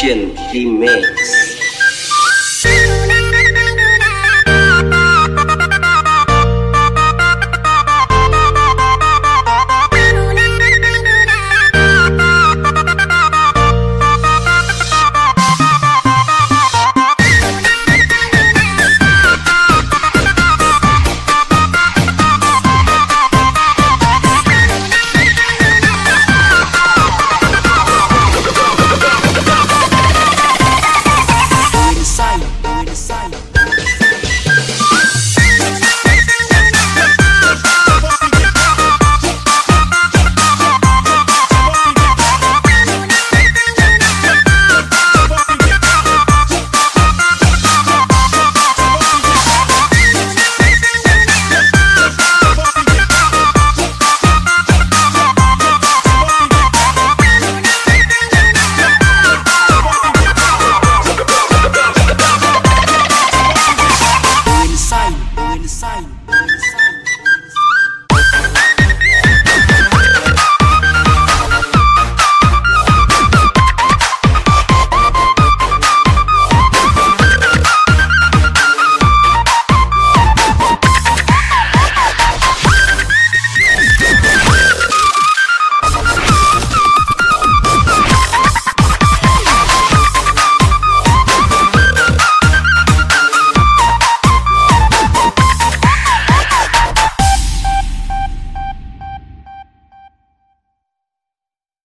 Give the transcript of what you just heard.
decision he makes.